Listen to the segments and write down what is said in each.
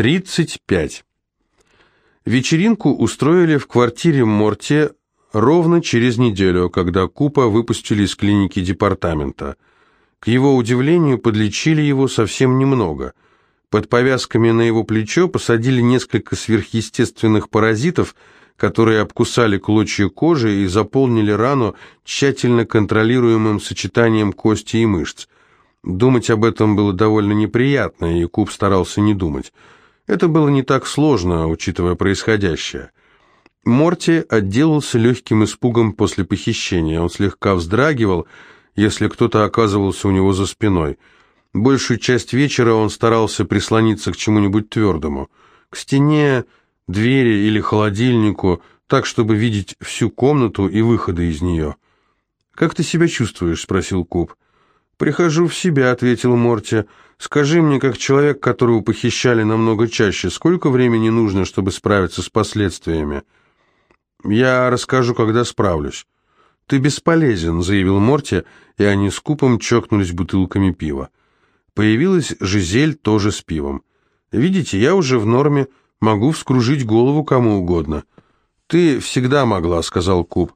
35. Вечеринку устроили в квартире Морте ровно через неделю, когда Купа выпустили из клиники департамента. К его удивлению, подлечили его совсем немного. Под повязками на его плечо посадили несколько сверхъестественных паразитов, которые обкусали клочья кожи и заполнили рану тщательно контролируемым сочетанием кости и мышц. Думать об этом было довольно неприятно, и Куб старался не думать. Это было не так сложно, учитывая происходящее. Морти отделался легким испугом после похищения. Он слегка вздрагивал, если кто-то оказывался у него за спиной. Большую часть вечера он старался прислониться к чему-нибудь твердому. К стене, двери или холодильнику, так, чтобы видеть всю комнату и выходы из нее. «Как ты себя чувствуешь?» — спросил Куб. «Прихожу в себя», — ответил Морти. «Скажи мне, как человек, которого похищали намного чаще, сколько времени нужно, чтобы справиться с последствиями?» «Я расскажу, когда справлюсь». «Ты бесполезен», — заявил Морти, и они с Купом чокнулись бутылками пива. Появилась Жизель тоже с пивом. «Видите, я уже в норме, могу вскружить голову кому угодно». «Ты всегда могла», — сказал Куб.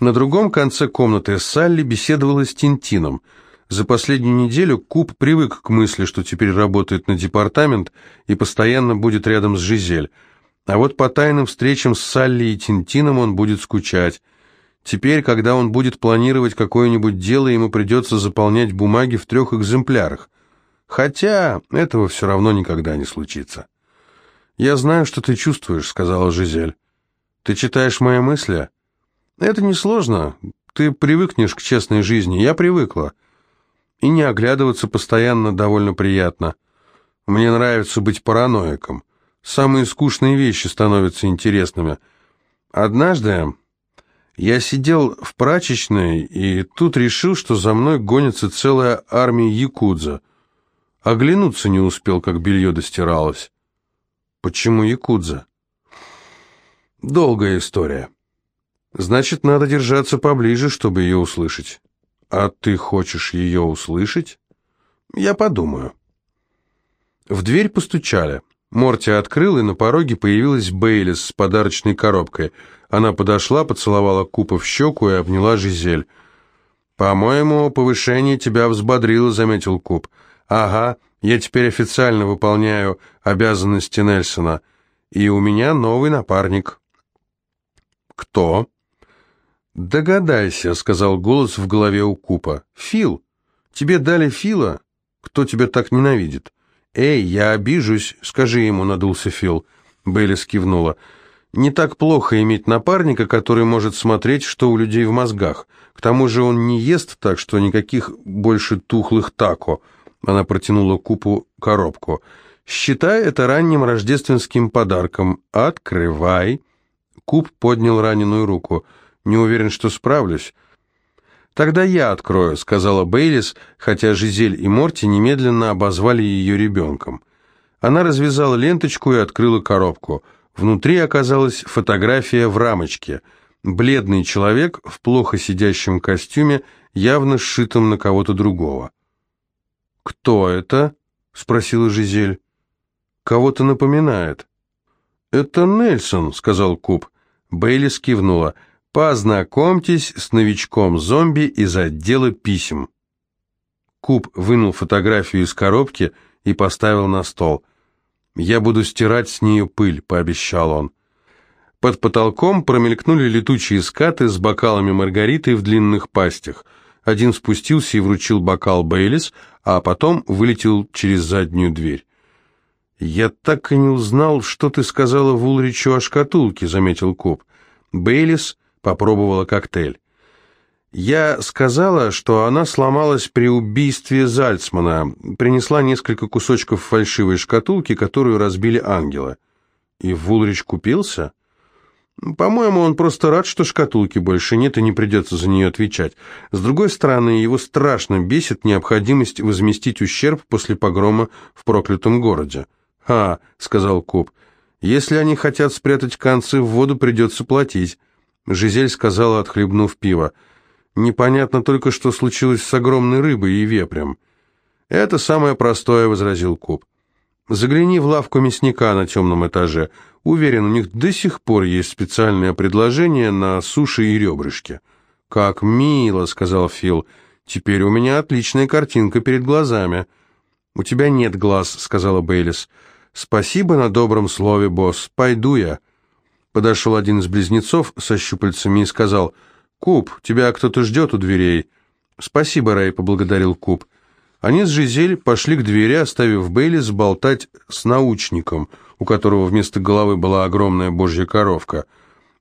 На другом конце комнаты Салли беседовала с Тинтином — за последнюю неделю Куб привык к мысли, что теперь работает на департамент и постоянно будет рядом с Жизель. А вот по тайным встречам с Салли и Тинтином он будет скучать. Теперь, когда он будет планировать какое-нибудь дело, ему придется заполнять бумаги в трех экземплярах. Хотя этого все равно никогда не случится. «Я знаю, что ты чувствуешь», — сказала Жизель. «Ты читаешь мои мысли?» «Это несложно. Ты привыкнешь к честной жизни. Я привыкла. И не оглядываться постоянно довольно приятно. Мне нравится быть параноиком. Самые скучные вещи становятся интересными. Однажды я сидел в прачечной и тут решил, что за мной гонится целая армия якудза. Оглянуться не успел, как белье достиралось. Почему якудза? Долгая история. Значит, надо держаться поближе, чтобы ее услышать. «А ты хочешь ее услышать?» «Я подумаю». В дверь постучали. Морти открыл, и на пороге появилась Бейлис с подарочной коробкой. Она подошла, поцеловала Купа в щеку и обняла Жизель. «По-моему, повышение тебя взбодрило», — заметил Куп. «Ага, я теперь официально выполняю обязанности Нельсона, и у меня новый напарник». «Кто?» «Догадайся», — сказал голос в голове у Купа. «Фил, тебе дали Фила? Кто тебя так ненавидит?» «Эй, я обижусь, скажи ему», — надулся Фил. Бейли скивнула. «Не так плохо иметь напарника, который может смотреть, что у людей в мозгах. К тому же он не ест, так что никаких больше тухлых тако». Она протянула Купу коробку. «Считай это ранним рождественским подарком. Открывай». Куп поднял раненую руку. Не уверен, что справлюсь». «Тогда я открою», — сказала Бейлис, хотя Жизель и Морти немедленно обозвали ее ребенком. Она развязала ленточку и открыла коробку. Внутри оказалась фотография в рамочке. Бледный человек в плохо сидящем костюме, явно сшитом на кого-то другого. «Кто это?» — спросила Жизель. «Кого-то напоминает». «Это Нельсон», — сказал Куб. Бейлис кивнула. Познакомьтесь с новичком-зомби из отдела писем. Куб вынул фотографию из коробки и поставил на стол. «Я буду стирать с нее пыль», — пообещал он. Под потолком промелькнули летучие скаты с бокалами маргариты в длинных пастях. Один спустился и вручил бокал Бейлис, а потом вылетел через заднюю дверь. «Я так и не узнал, что ты сказала в Улричу о шкатулке», — заметил Куб. Бейлис попробовала коктейль. Я сказала, что она сломалась при убийстве Зальцмана, принесла несколько кусочков фальшивой шкатулки, которую разбили ангелы. И Вулрич купился? По-моему, он просто рад, что шкатулки больше нет и не придется за нее отвечать. С другой стороны, его страшно бесит необходимость возместить ущерб после погрома в проклятом городе. «Ха», — сказал Куб, — «если они хотят спрятать концы в воду, придется платить». Жизель сказала, отхлебнув пиво. «Непонятно только, что случилось с огромной рыбой и вепрем». «Это самое простое», — возразил Куб. Загляни в лавку мясника на темном этаже. Уверен, у них до сих пор есть специальное предложение на суши и ребрышки». «Как мило», — сказал Фил. «Теперь у меня отличная картинка перед глазами». «У тебя нет глаз», — сказала Бейлис. «Спасибо на добром слове, босс. Пойду я». Подошел один из близнецов со щупальцами и сказал, «Куб, тебя кто-то ждет у дверей». «Спасибо, Рэй», — поблагодарил Куб. Они с Жизель пошли к двери, оставив Бейлис болтать с научником, у которого вместо головы была огромная божья коровка.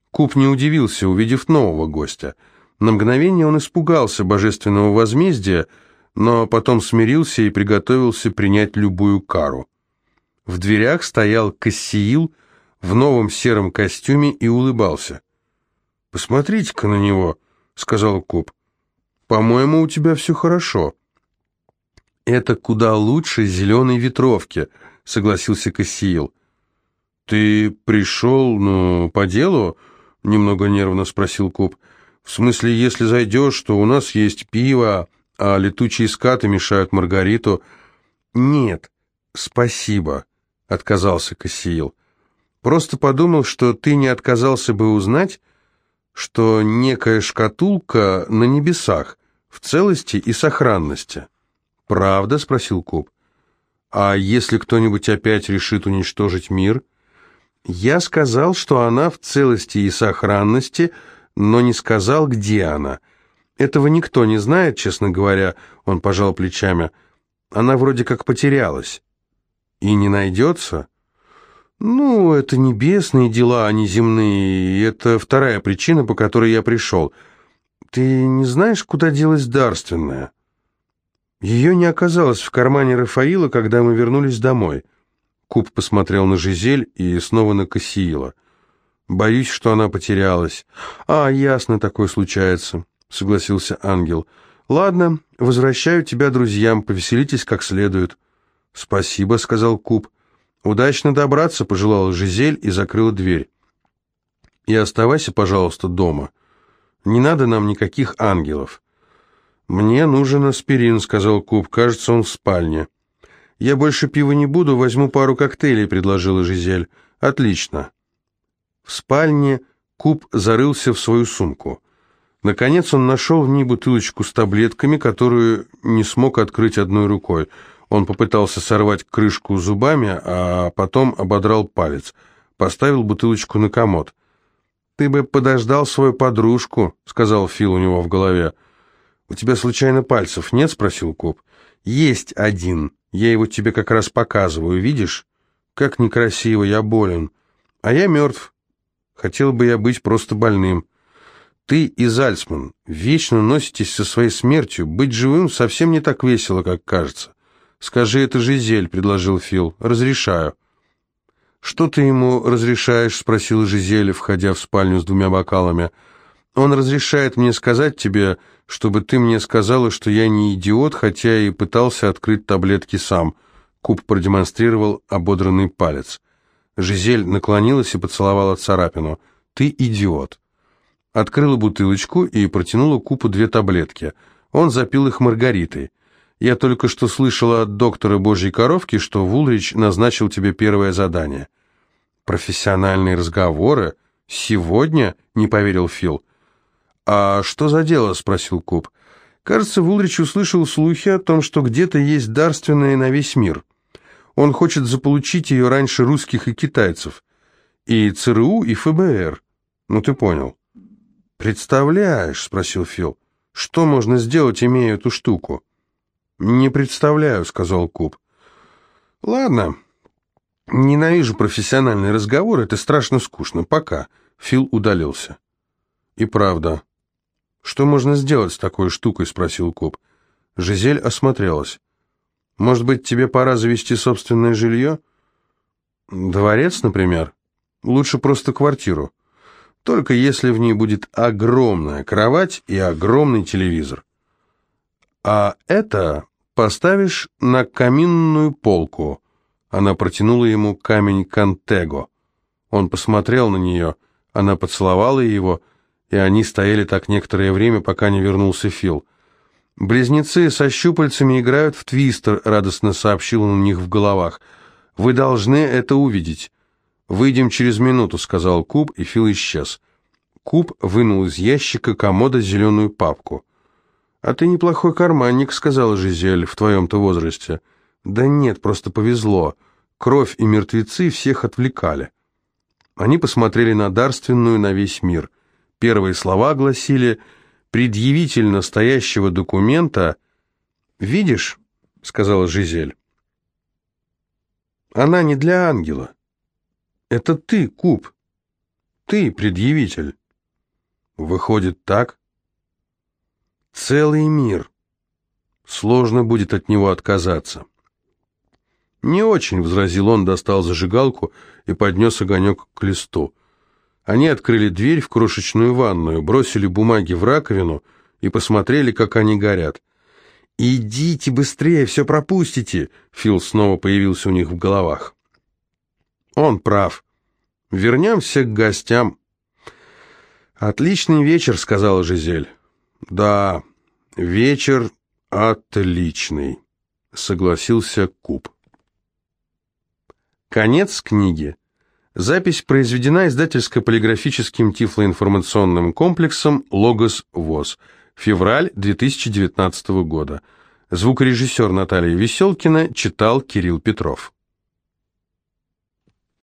Куб не удивился, увидев нового гостя. На мгновение он испугался божественного возмездия, но потом смирился и приготовился принять любую кару. В дверях стоял Кассиил в новом сером костюме и улыбался. «Посмотрите-ка на него», — сказал Куб. «По-моему, у тебя все хорошо». «Это куда лучше зеленой ветровки», — согласился Кассиил. «Ты пришел, ну, по делу?» — немного нервно спросил Куб. «В смысле, если зайдешь, то у нас есть пиво, а летучие скаты мешают Маргариту». «Нет, спасибо», — отказался Кассиил. «Просто подумал, что ты не отказался бы узнать, что некая шкатулка на небесах, в целости и сохранности». «Правда?» — спросил Куб. «А если кто-нибудь опять решит уничтожить мир?» «Я сказал, что она в целости и сохранности, но не сказал, где она. Этого никто не знает, честно говоря», — он пожал плечами. «Она вроде как потерялась». «И не найдется?» «Ну, это небесные дела, а не земные, и это вторая причина, по которой я пришел. Ты не знаешь, куда делась дарственная?» «Ее не оказалось в кармане Рафаила, когда мы вернулись домой». Куб посмотрел на Жизель и снова на Кассиила. «Боюсь, что она потерялась». «А, ясно, такое случается», — согласился ангел. «Ладно, возвращаю тебя друзьям, повеселитесь как следует». «Спасибо», — сказал Куб. «Удачно добраться», — пожелала Жизель и закрыла дверь. «И оставайся, пожалуйста, дома. Не надо нам никаких ангелов». «Мне нужен аспирин», — сказал Куб. «Кажется, он в спальне». «Я больше пива не буду, возьму пару коктейлей», — предложила Жизель. «Отлично». В спальне Куб зарылся в свою сумку. Наконец он нашел в ней бутылочку с таблетками, которую не смог открыть одной рукой. Он попытался сорвать крышку зубами, а потом ободрал палец. Поставил бутылочку на комод. «Ты бы подождал свою подружку», — сказал Фил у него в голове. «У тебя случайно пальцев нет?» — спросил Куб. «Есть один. Я его тебе как раз показываю. Видишь? Как некрасиво, я болен. А я мертв. Хотел бы я быть просто больным. Ты и Зальцман вечно носитесь со своей смертью. Быть живым совсем не так весело, как кажется. «Скажи это Жизель», — предложил Фил. «Разрешаю». «Что ты ему разрешаешь?» — спросила Жизель, входя в спальню с двумя бокалами. «Он разрешает мне сказать тебе, чтобы ты мне сказала, что я не идиот, хотя и пытался открыть таблетки сам». Куб продемонстрировал ободранный палец. Жизель наклонилась и поцеловала царапину. «Ты идиот». Открыла бутылочку и протянула Купу две таблетки. Он запил их маргаритой. Я только что слышала от доктора Божьей коровки, что Вулрич назначил тебе первое задание. Профессиональные разговоры? Сегодня? Не поверил Фил. А что за дело? Спросил Куб. Кажется, Вулрич услышал слухи о том, что где-то есть дарственная на весь мир. Он хочет заполучить ее раньше русских и китайцев. И ЦРУ, и ФБР. Ну, ты понял. «Представляешь?» — спросил Фил. «Что можно сделать, имея эту штуку?» «Не представляю», — сказал Куб. «Ладно. Ненавижу профессиональный разговор, это страшно скучно. Пока». Фил удалился. «И правда. Что можно сделать с такой штукой?» — спросил Куб. Жизель осмотрелась. «Может быть, тебе пора завести собственное жилье?» «Дворец, например? Лучше просто квартиру. Только если в ней будет огромная кровать и огромный телевизор. А это поставишь на каминную полку». Она протянула ему камень Кантего. Он посмотрел на нее, она поцеловала его, и они стояли так некоторое время, пока не вернулся Фил. «Близнецы со щупальцами играют в твистер», — радостно сообщил он у них в головах. Вы должны это увидеть. Выйдем через минуту, сказал Куб, и Фил исчез. Куб вынул из ящика комода зеленую папку. «А ты неплохой карманник», — сказала Жизель, — «в твоем-то возрасте». «Да нет, просто повезло. Кровь и мертвецы всех отвлекали». Они посмотрели на дарственную на весь мир. Первые слова гласили «Предъявитель настоящего документа...» «Видишь?» — сказала Жизель. «Она не для ангела. Это ты, Куб. Ты предъявитель». «Выходит так?» «Целый мир. Сложно будет от него отказаться». «Не очень», — возразил он, достал зажигалку и поднес огонек к листу. Они открыли дверь в крошечную ванную, бросили бумаги в раковину и посмотрели, как они горят. «Идите быстрее, все пропустите!» Фил снова появился у них в головах. Он прав. Вернемся к гостям. «Отличный вечер», — сказала Жизель. «Да, вечер отличный», — согласился Куб. Конец книги. Запись произведена издательско-полиграфическим тифлоинформационным комплексом «Логос ВОЗ». Февраль 2019 года. Звукорежиссер Наталья Веселкина читал Кирилл Петров.